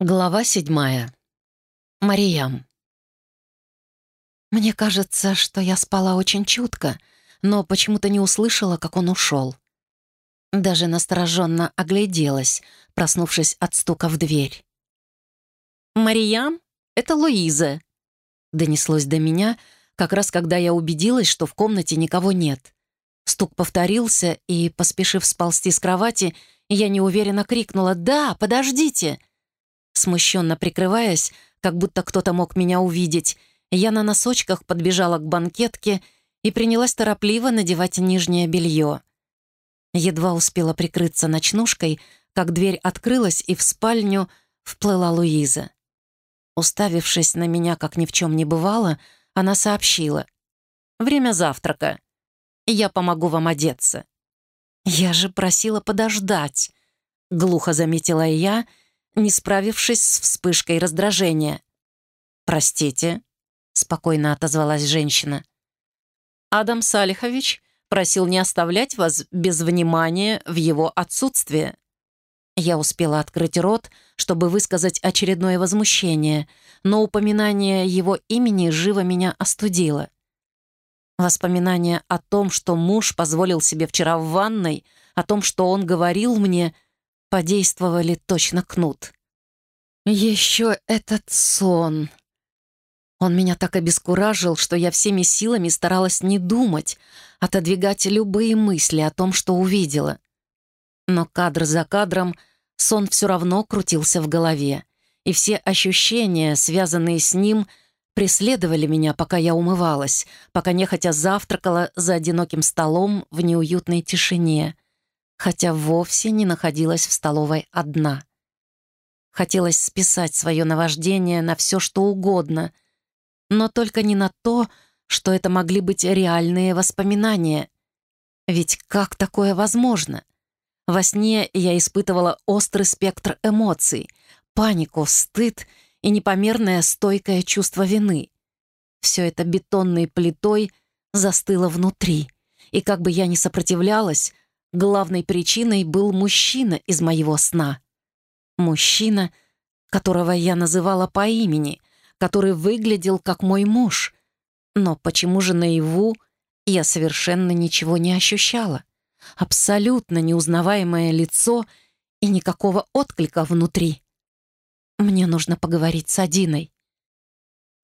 Глава седьмая. Мариям. Мне кажется, что я спала очень чутко, но почему-то не услышала, как он ушел. Даже настороженно огляделась, проснувшись от стука в дверь. «Мариям, это Луиза», — донеслось до меня, как раз когда я убедилась, что в комнате никого нет. Стук повторился, и, поспешив сползти с кровати, я неуверенно крикнула «Да, подождите!» Смущенно прикрываясь, как будто кто-то мог меня увидеть, я на носочках подбежала к банкетке и принялась торопливо надевать нижнее белье. Едва успела прикрыться ночнушкой, как дверь открылась, и в спальню вплыла Луиза. Уставившись на меня, как ни в чем не бывало, она сообщила. «Время завтрака. Я помогу вам одеться». «Я же просила подождать», — глухо заметила я, — не справившись с вспышкой раздражения. «Простите», — спокойно отозвалась женщина. «Адам Салихович просил не оставлять вас без внимания в его отсутствие». Я успела открыть рот, чтобы высказать очередное возмущение, но упоминание его имени живо меня остудило. Воспоминание о том, что муж позволил себе вчера в ванной, о том, что он говорил мне — подействовали точно кнут. Еще этот сон. Он меня так обескуражил, что я всеми силами старалась не думать, отодвигать любые мысли о том, что увидела. Но кадр за кадром сон все равно крутился в голове, и все ощущения, связанные с ним, преследовали меня, пока я умывалась, пока нехотя завтракала за одиноким столом в неуютной тишине — хотя вовсе не находилась в столовой одна. Хотелось списать свое наваждение на все, что угодно, но только не на то, что это могли быть реальные воспоминания. Ведь как такое возможно? Во сне я испытывала острый спектр эмоций, панику, стыд и непомерное стойкое чувство вины. Все это бетонной плитой застыло внутри, и как бы я ни сопротивлялась, Главной причиной был мужчина из моего сна. Мужчина, которого я называла по имени, который выглядел как мой муж. Но почему же наяву я совершенно ничего не ощущала? Абсолютно неузнаваемое лицо и никакого отклика внутри. Мне нужно поговорить с Адиной.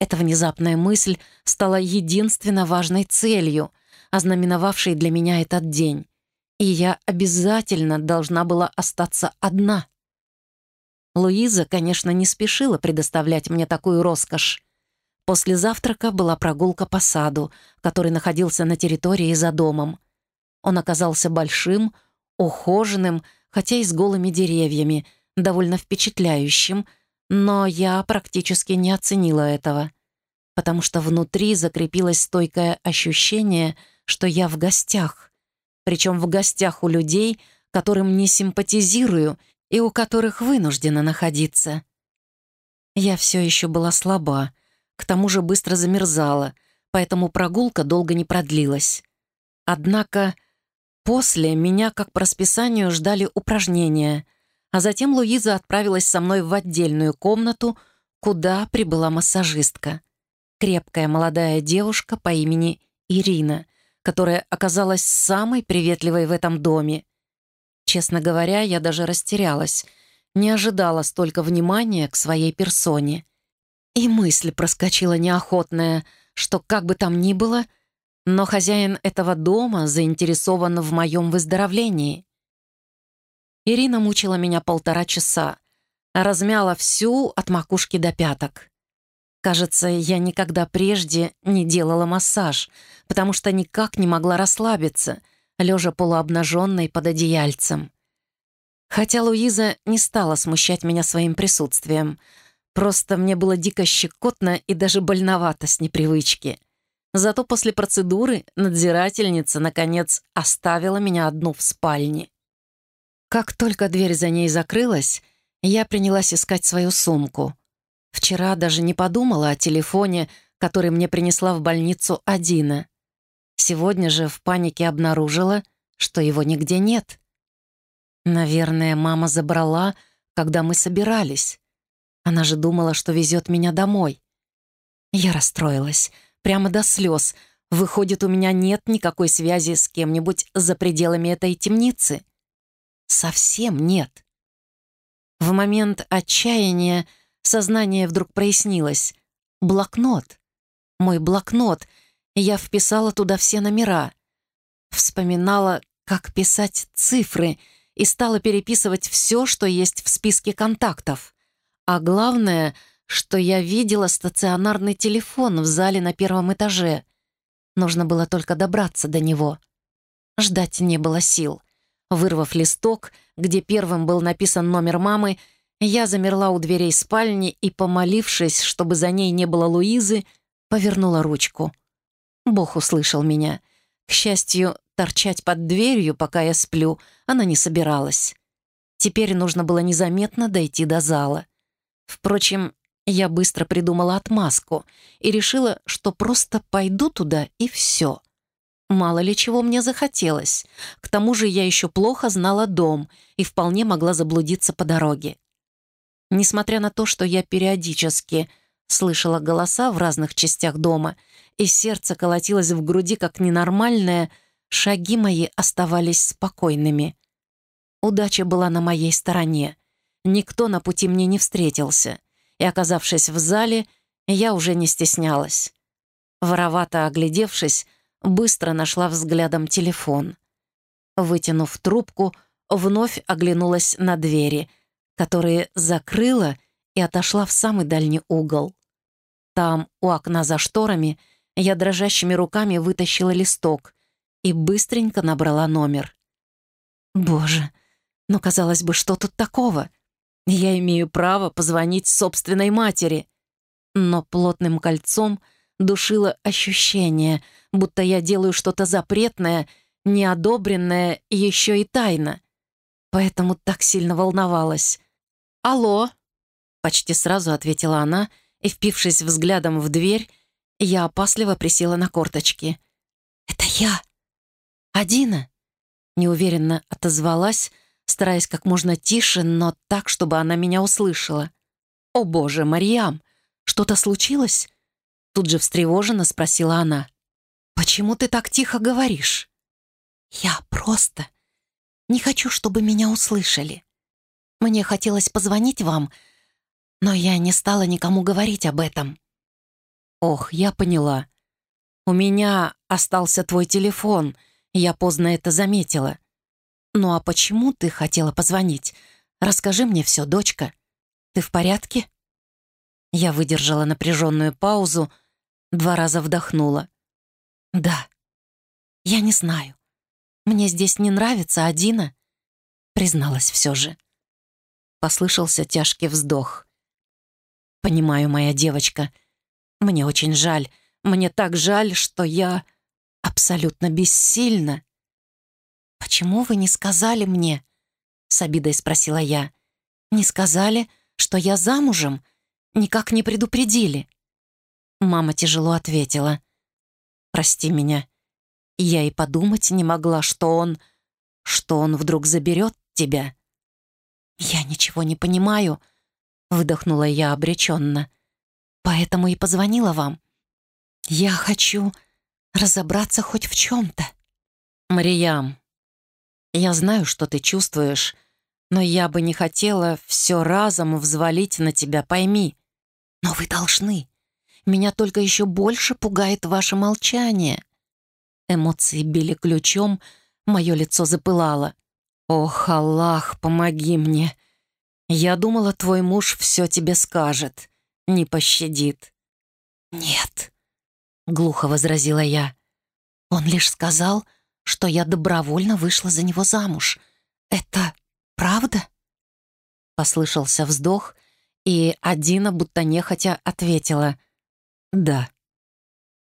Эта внезапная мысль стала единственно важной целью, ознаменовавшей для меня этот день и я обязательно должна была остаться одна. Луиза, конечно, не спешила предоставлять мне такую роскошь. После завтрака была прогулка по саду, который находился на территории за домом. Он оказался большим, ухоженным, хотя и с голыми деревьями, довольно впечатляющим, но я практически не оценила этого, потому что внутри закрепилось стойкое ощущение, что я в гостях — причем в гостях у людей, которым не симпатизирую и у которых вынуждена находиться. Я все еще была слаба, к тому же быстро замерзала, поэтому прогулка долго не продлилась. Однако после меня, как по расписанию, ждали упражнения, а затем Луиза отправилась со мной в отдельную комнату, куда прибыла массажистка. Крепкая молодая девушка по имени Ирина — которая оказалась самой приветливой в этом доме. Честно говоря, я даже растерялась, не ожидала столько внимания к своей персоне. И мысль проскочила неохотная, что как бы там ни было, но хозяин этого дома заинтересован в моем выздоровлении. Ирина мучила меня полтора часа, размяла всю от макушки до пяток. Кажется, я никогда прежде не делала массаж, потому что никак не могла расслабиться, лежа полуобнаженной под одеяльцем. Хотя Луиза не стала смущать меня своим присутствием. Просто мне было дико щекотно и даже больновато с непривычки. Зато после процедуры надзирательница, наконец, оставила меня одну в спальне. Как только дверь за ней закрылась, я принялась искать свою сумку — Вчера даже не подумала о телефоне, который мне принесла в больницу Адина. Сегодня же в панике обнаружила, что его нигде нет. Наверное, мама забрала, когда мы собирались. Она же думала, что везет меня домой. Я расстроилась, прямо до слез. Выходит, у меня нет никакой связи с кем-нибудь за пределами этой темницы. Совсем нет. В момент отчаяния сознание вдруг прояснилось. Блокнот. Мой блокнот. Я вписала туда все номера. Вспоминала, как писать цифры и стала переписывать все, что есть в списке контактов. А главное, что я видела стационарный телефон в зале на первом этаже. Нужно было только добраться до него. Ждать не было сил. Вырвав листок, где первым был написан номер мамы, я замерла у дверей спальни и, помолившись, чтобы за ней не было Луизы, повернула ручку. Бог услышал меня. К счастью, торчать под дверью, пока я сплю, она не собиралась. Теперь нужно было незаметно дойти до зала. Впрочем, я быстро придумала отмазку и решила, что просто пойду туда и все. Мало ли чего мне захотелось. К тому же я еще плохо знала дом и вполне могла заблудиться по дороге. Несмотря на то, что я периодически слышала голоса в разных частях дома, и сердце колотилось в груди как ненормальное, шаги мои оставались спокойными. Удача была на моей стороне. Никто на пути мне не встретился, и, оказавшись в зале, я уже не стеснялась. Воровато оглядевшись, быстро нашла взглядом телефон. Вытянув трубку, вновь оглянулась на двери, которые закрыла и отошла в самый дальний угол. Там, у окна за шторами, я дрожащими руками вытащила листок и быстренько набрала номер. Боже, но казалось бы, что тут такого? Я имею право позвонить собственной матери. Но плотным кольцом душило ощущение, будто я делаю что-то запретное, неодобренное еще и тайно. Поэтому так сильно волновалась. «Алло!» — почти сразу ответила она, и, впившись взглядом в дверь, я опасливо присела на корточки. «Это я!» «Адина!» — неуверенно отозвалась, стараясь как можно тише, но так, чтобы она меня услышала. «О боже, Мариам, что-то случилось?» Тут же встревоженно спросила она. «Почему ты так тихо говоришь?» «Я просто не хочу, чтобы меня услышали. Мне хотелось позвонить вам, но я не стала никому говорить об этом». «Ох, я поняла. У меня остался твой телефон, я поздно это заметила. «Ну а почему ты хотела позвонить? Расскажи мне все, дочка. Ты в порядке?» Я выдержала напряженную паузу, два раза вдохнула. «Да. Я не знаю. Мне здесь не нравится, Адина?» Призналась все же. Послышался тяжкий вздох. «Понимаю, моя девочка. Мне очень жаль. Мне так жаль, что я абсолютно бессильна «Почему вы не сказали мне?» — с обидой спросила я. «Не сказали, что я замужем? Никак не предупредили?» Мама тяжело ответила. «Прости меня. Я и подумать не могла, что он... что он вдруг заберет тебя». «Я ничего не понимаю», — выдохнула я обреченно. «Поэтому и позвонила вам. Я хочу разобраться хоть в чем-то». «Мариям, я знаю, что ты чувствуешь, но я бы не хотела все разом взвалить на тебя, пойми. Но вы должны. Меня только еще больше пугает ваше молчание. Эмоции били ключом, мое лицо запылало. Ох, Аллах, помоги мне. Я думала, твой муж все тебе скажет, не пощадит. Нет, глухо возразила я. Он лишь сказал, что я добровольно вышла за него замуж. Это правда?» Послышался вздох, и Адина будто нехотя ответила «Да».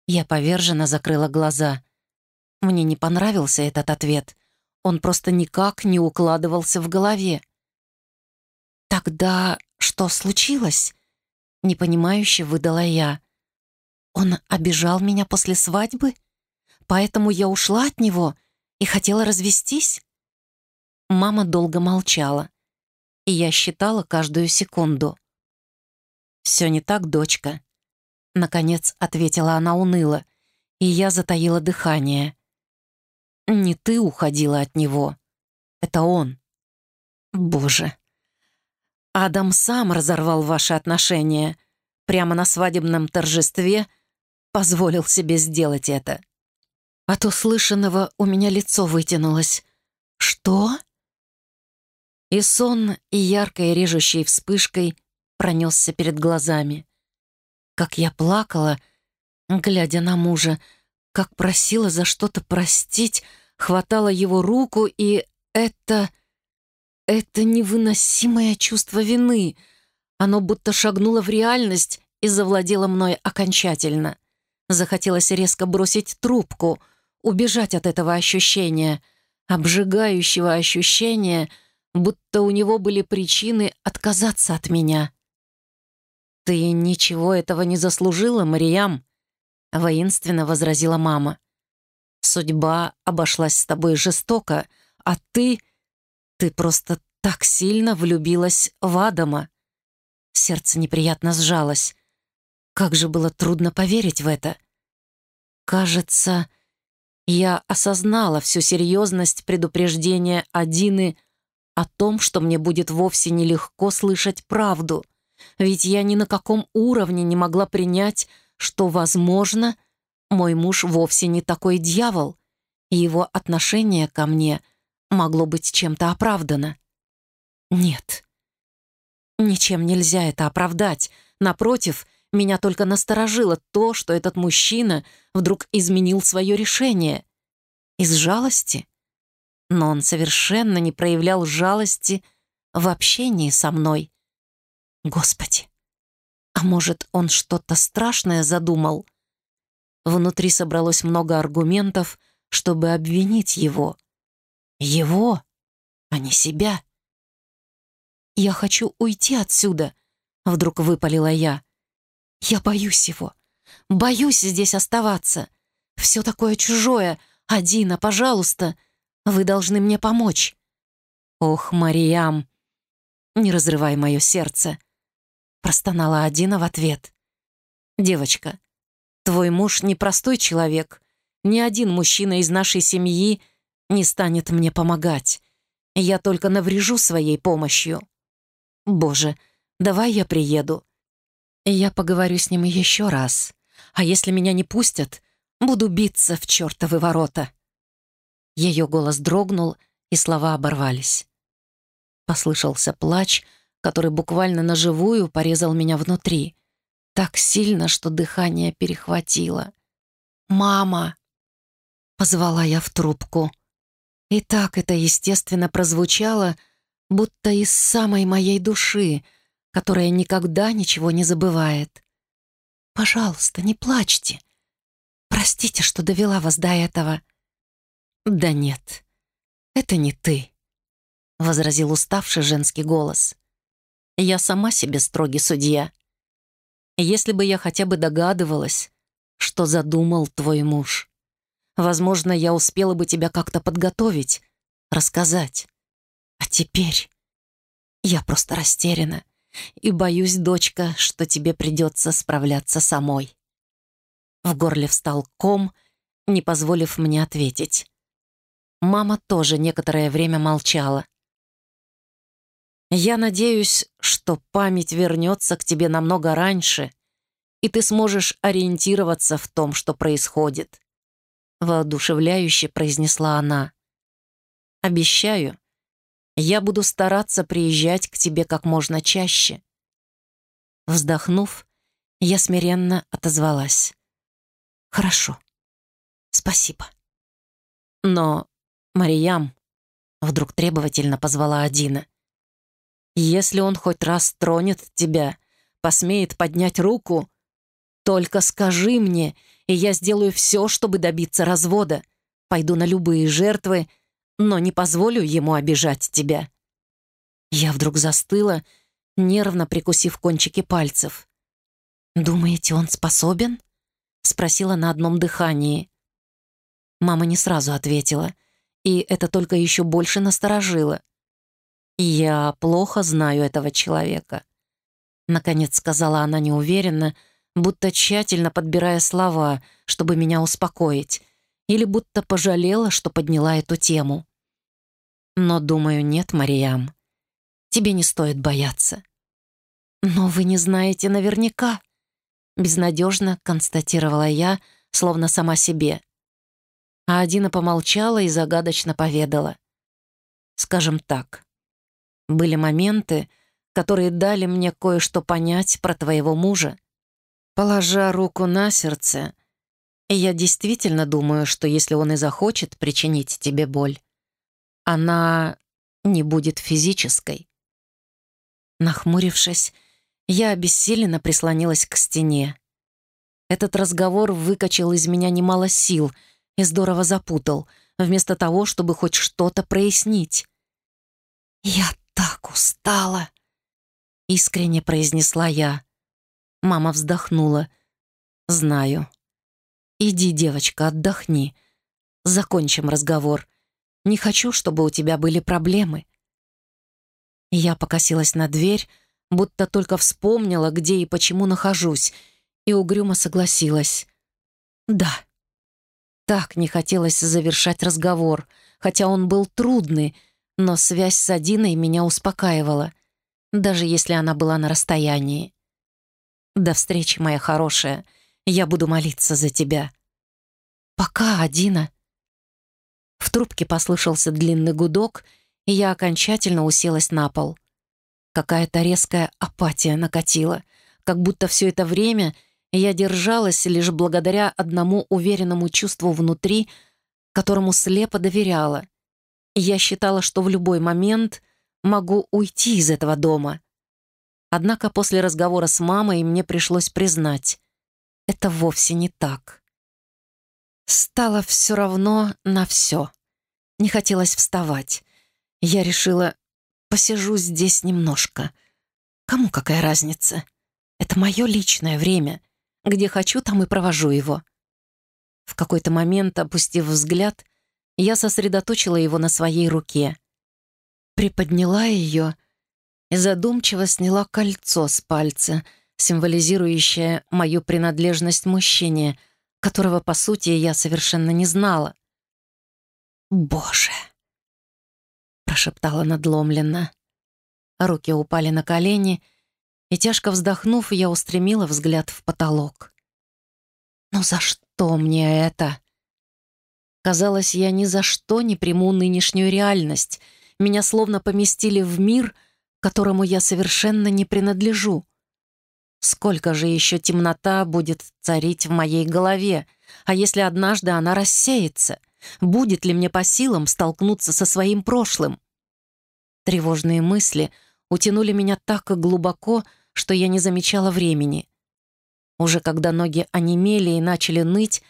Я поверженно закрыла глаза. Мне не понравился этот ответ. Он просто никак не укладывался в голове. «Тогда что случилось?» Непонимающе выдала я. «Он обижал меня после свадьбы?» Поэтому я ушла от него и хотела развестись? Мама долго молчала, и я считала каждую секунду. «Все не так, дочка», — наконец ответила она уныло, и я затаила дыхание. «Не ты уходила от него, это он». «Боже». Адам сам разорвал ваши отношения. Прямо на свадебном торжестве позволил себе сделать это. От услышанного у меня лицо вытянулось. «Что?» И сон, и яркой режущей вспышкой пронесся перед глазами. Как я плакала, глядя на мужа, как просила за что-то простить, хватала его руку, и это... Это невыносимое чувство вины. Оно будто шагнуло в реальность и завладело мной окончательно. Захотелось резко бросить трубку, убежать от этого ощущения, обжигающего ощущения, будто у него были причины отказаться от меня. «Ты ничего этого не заслужила, Мариям», — воинственно возразила мама. «Судьба обошлась с тобой жестоко, а ты...» Ты просто так сильно влюбилась в Адама. Сердце неприятно сжалось. Как же было трудно поверить в это. Кажется, я осознала всю серьезность предупреждения Адины о том, что мне будет вовсе нелегко слышать правду, ведь я ни на каком уровне не могла принять, что, возможно, мой муж вовсе не такой дьявол, и его отношение ко мне — могло быть чем-то оправдано. Нет. Ничем нельзя это оправдать. Напротив, меня только насторожило то, что этот мужчина вдруг изменил свое решение. Из жалости? Но он совершенно не проявлял жалости в общении со мной. Господи, а может, он что-то страшное задумал? Внутри собралось много аргументов, чтобы обвинить его. Его, а не себя. «Я хочу уйти отсюда», — вдруг выпалила я. «Я боюсь его. Боюсь здесь оставаться. Все такое чужое. Адина, пожалуйста, вы должны мне помочь». «Ох, Мариям, не разрывай мое сердце», — простонала Адина в ответ. «Девочка, твой муж непростой человек. Ни один мужчина из нашей семьи — не станет мне помогать. Я только наврежу своей помощью. Боже, давай я приеду. Я поговорю с ним еще раз. А если меня не пустят, буду биться в чертовы ворота. Ее голос дрогнул, и слова оборвались. Послышался плач, который буквально наживую порезал меня внутри. Так сильно, что дыхание перехватило. «Мама!» — позвала я в трубку. И так это, естественно, прозвучало, будто из самой моей души, которая никогда ничего не забывает. «Пожалуйста, не плачьте. Простите, что довела вас до этого». «Да нет, это не ты», — возразил уставший женский голос. «Я сама себе строгий судья. Если бы я хотя бы догадывалась, что задумал твой муж». Возможно, я успела бы тебя как-то подготовить, рассказать. А теперь я просто растеряна и боюсь, дочка, что тебе придется справляться самой. В горле встал ком, не позволив мне ответить. Мама тоже некоторое время молчала. «Я надеюсь, что память вернется к тебе намного раньше, и ты сможешь ориентироваться в том, что происходит воодушевляюще произнесла она. «Обещаю, я буду стараться приезжать к тебе как можно чаще». Вздохнув, я смиренно отозвалась. «Хорошо, спасибо». «Но, Мариям», — вдруг требовательно позвала Адина, «если он хоть раз тронет тебя, посмеет поднять руку, только скажи мне, и я сделаю все, чтобы добиться развода. Пойду на любые жертвы, но не позволю ему обижать тебя». Я вдруг застыла, нервно прикусив кончики пальцев. «Думаете, он способен?» — спросила на одном дыхании. Мама не сразу ответила, и это только еще больше насторожило. «Я плохо знаю этого человека. Наконец сказала она неуверенно, будто тщательно подбирая слова, чтобы меня успокоить, или будто пожалела, что подняла эту тему. Но, думаю, нет, Мариям. Тебе не стоит бояться. Но вы не знаете наверняка, безнадежно констатировала я, словно сама себе. А Адина помолчала и загадочно поведала. Скажем так, были моменты, которые дали мне кое-что понять про твоего мужа. Положа руку на сердце, я действительно думаю, что если он и захочет причинить тебе боль, она не будет физической. Нахмурившись, я обессиленно прислонилась к стене. Этот разговор выкачал из меня немало сил и здорово запутал, вместо того, чтобы хоть что-то прояснить. «Я так устала!» — искренне произнесла я. Мама вздохнула. «Знаю. Иди, девочка, отдохни. Закончим разговор. Не хочу, чтобы у тебя были проблемы». Я покосилась на дверь, будто только вспомнила, где и почему нахожусь, и угрюмо согласилась. «Да». Так не хотелось завершать разговор, хотя он был трудный, но связь с Адиной меня успокаивала, даже если она была на расстоянии. «До встречи, моя хорошая. Я буду молиться за тебя». «Пока, Адина». В трубке послышался длинный гудок, и я окончательно уселась на пол. Какая-то резкая апатия накатила, как будто все это время я держалась лишь благодаря одному уверенному чувству внутри, которому слепо доверяла. Я считала, что в любой момент могу уйти из этого дома. Однако после разговора с мамой мне пришлось признать, это вовсе не так. Стало все равно на все. Не хотелось вставать. Я решила, посижу здесь немножко. Кому какая разница? Это мое личное время. Где хочу, там и провожу его. В какой-то момент, опустив взгляд, я сосредоточила его на своей руке. Приподняла ее и задумчиво сняла кольцо с пальца, символизирующее мою принадлежность мужчине, которого, по сути, я совершенно не знала. «Боже!» — прошептала надломленно. Руки упали на колени, и, тяжко вздохнув, я устремила взгляд в потолок. «Ну за что мне это?» Казалось, я ни за что не приму нынешнюю реальность. Меня словно поместили в мир, которому я совершенно не принадлежу. Сколько же еще темнота будет царить в моей голове, а если однажды она рассеется? Будет ли мне по силам столкнуться со своим прошлым? Тревожные мысли утянули меня так глубоко, что я не замечала времени. Уже когда ноги онемели и начали ныть,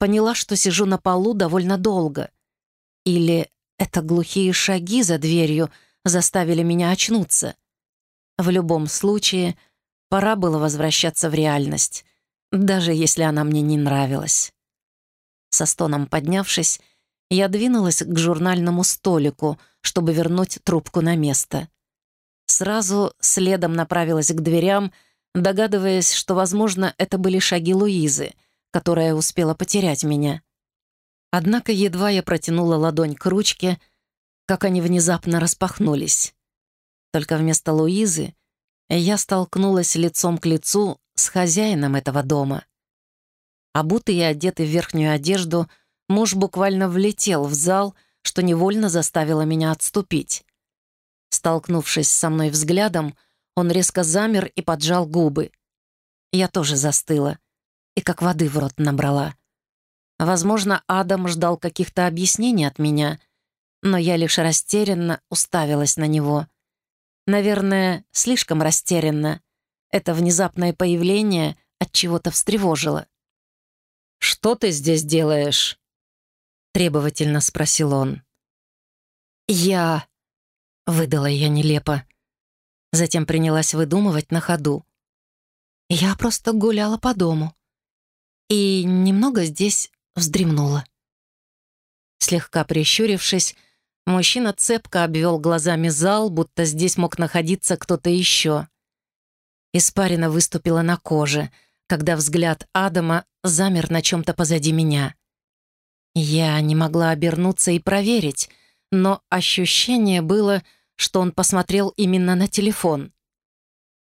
поняла, что сижу на полу довольно долго. Или это глухие шаги за дверью заставили меня очнуться. В любом случае, пора было возвращаться в реальность, даже если она мне не нравилась. Со стоном поднявшись, я двинулась к журнальному столику, чтобы вернуть трубку на место. Сразу следом направилась к дверям, догадываясь, что, возможно, это были шаги Луизы — которая успела потерять меня. Однако едва я протянула ладонь к ручке, как они внезапно распахнулись. Только вместо Луизы я столкнулась лицом к лицу с хозяином этого дома. Обутый и одетый в верхнюю одежду, муж буквально влетел в зал, что невольно заставило меня отступить. Столкнувшись со мной взглядом, он резко замер и поджал губы. Я тоже застыла — и как воды в рот набрала. Возможно, Адам ждал каких-то объяснений от меня, но я лишь растерянно уставилась на него. Наверное, слишком растерянно. Это внезапное появление от чего-то встревожило. «Что ты здесь делаешь?» — требовательно спросил он. «Я...» — выдала я нелепо. Затем принялась выдумывать на ходу. «Я просто гуляла по дому и немного здесь вздремнула. Слегка прищурившись, мужчина цепко обвел глазами зал, будто здесь мог находиться кто-то еще. Испарина выступила на коже, когда взгляд Адама замер на чем-то позади меня. Я не могла обернуться и проверить, но ощущение было, что он посмотрел именно на телефон.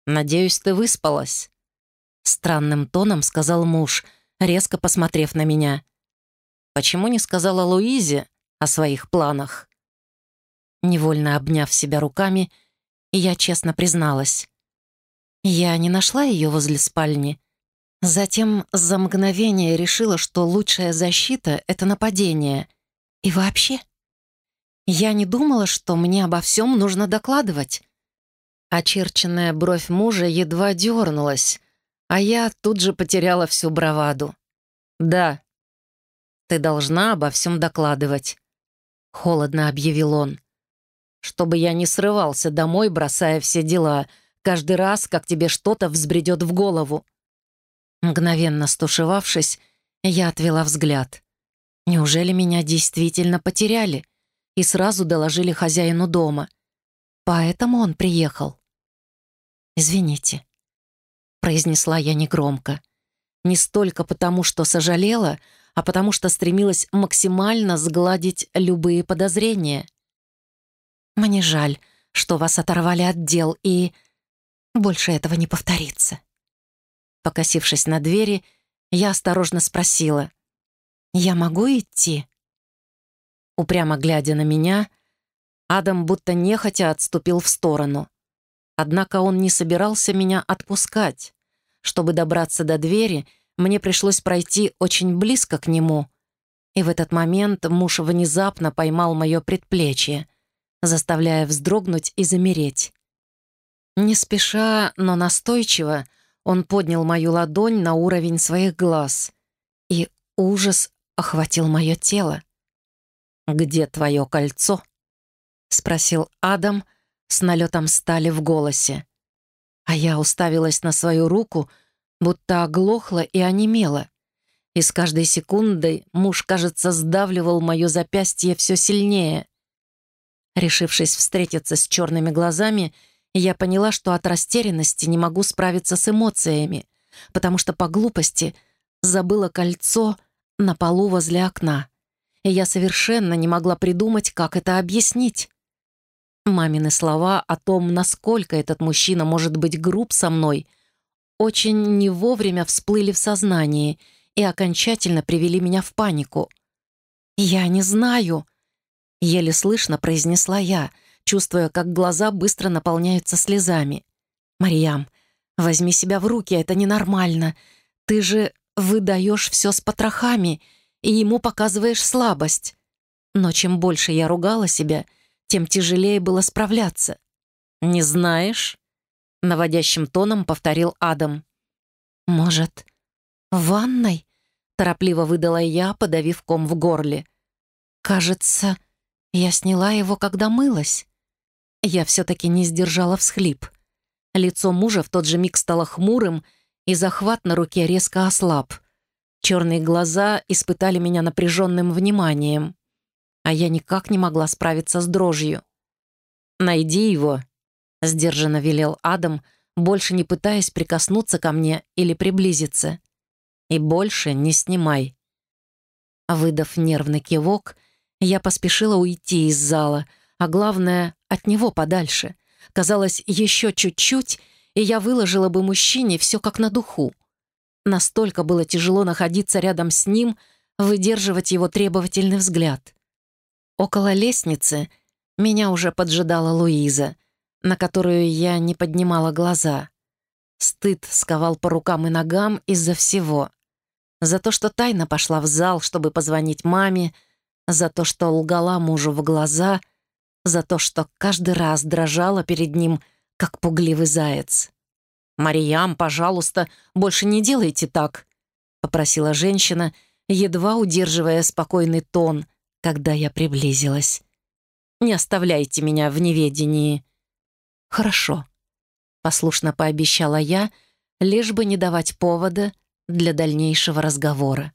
«Надеюсь, ты выспалась», — странным тоном сказал муж, резко посмотрев на меня. «Почему не сказала Луизе о своих планах?» Невольно обняв себя руками, я честно призналась. Я не нашла ее возле спальни. Затем за мгновение решила, что лучшая защита — это нападение. И вообще, я не думала, что мне обо всем нужно докладывать. Очерченная бровь мужа едва дернулась, а я тут же потеряла всю браваду. «Да, ты должна обо всем докладывать», — холодно объявил он. «Чтобы я не срывался домой, бросая все дела», каждый раз, как тебе что-то взбредет в голову. Мгновенно стушевавшись, я отвела взгляд. Неужели меня действительно потеряли и сразу доложили хозяину дома? Поэтому он приехал. «Извините», — произнесла я негромко. Не столько потому, что сожалела, а потому что стремилась максимально сгладить любые подозрения. «Мне жаль, что вас оторвали от дел, и...» Больше этого не повторится. Покосившись на двери, я осторожно спросила. «Я могу идти?» Упрямо глядя на меня, Адам будто нехотя отступил в сторону. Однако он не собирался меня отпускать. Чтобы добраться до двери, мне пришлось пройти очень близко к нему. И в этот момент муж внезапно поймал мое предплечье, заставляя вздрогнуть и замереть. Не спеша, но настойчиво, он поднял мою ладонь на уровень своих глаз, и ужас охватил мое тело. «Где твое кольцо?» — спросил Адам с налетом стали в голосе. А я уставилась на свою руку, будто оглохла и онемела. И с каждой секундой муж, кажется, сдавливал мое запястье все сильнее. Решившись встретиться с черными глазами, я поняла, что от растерянности не могу справиться с эмоциями, потому что по глупости забыла кольцо на полу возле окна. И я совершенно не могла придумать, как это объяснить. Мамины слова о том, насколько этот мужчина может быть груб со мной, очень не вовремя всплыли в сознании и окончательно привели меня в панику. «Я не знаю», — еле слышно произнесла я — чувствуя, как глаза быстро наполняются слезами. «Марьям, возьми себя в руки, это ненормально. Ты же выдаешь все с потрохами и ему показываешь слабость». Но чем больше я ругала себя, тем тяжелее было справляться. «Не знаешь?» — наводящим тоном повторил Адам. «Может, в ванной?» — торопливо выдала я, подавив ком в горле. «Кажется, я сняла его, когда мылась». Я все-таки не сдержала всхлип. Лицо мужа в тот же миг стало хмурым, и захват на руке резко ослаб. Черные глаза испытали меня напряженным вниманием, а я никак не могла справиться с дрожью. «Найди его», — сдержанно велел Адам, больше не пытаясь прикоснуться ко мне или приблизиться. «И больше не снимай». Выдав нервный кивок, я поспешила уйти из зала — а главное, от него подальше. Казалось, еще чуть-чуть, и я выложила бы мужчине все как на духу. Настолько было тяжело находиться рядом с ним, выдерживать его требовательный взгляд. Около лестницы меня уже поджидала Луиза, на которую я не поднимала глаза. Стыд сковал по рукам и ногам из-за всего. За то, что тайно пошла в зал, чтобы позвонить маме, за то, что лгала мужу в глаза — за то, что каждый раз дрожала перед ним, как пугливый заяц. «Мариям, пожалуйста, больше не делайте так», — попросила женщина, едва удерживая спокойный тон, когда я приблизилась. «Не оставляйте меня в неведении». «Хорошо», — послушно пообещала я, лишь бы не давать повода для дальнейшего разговора.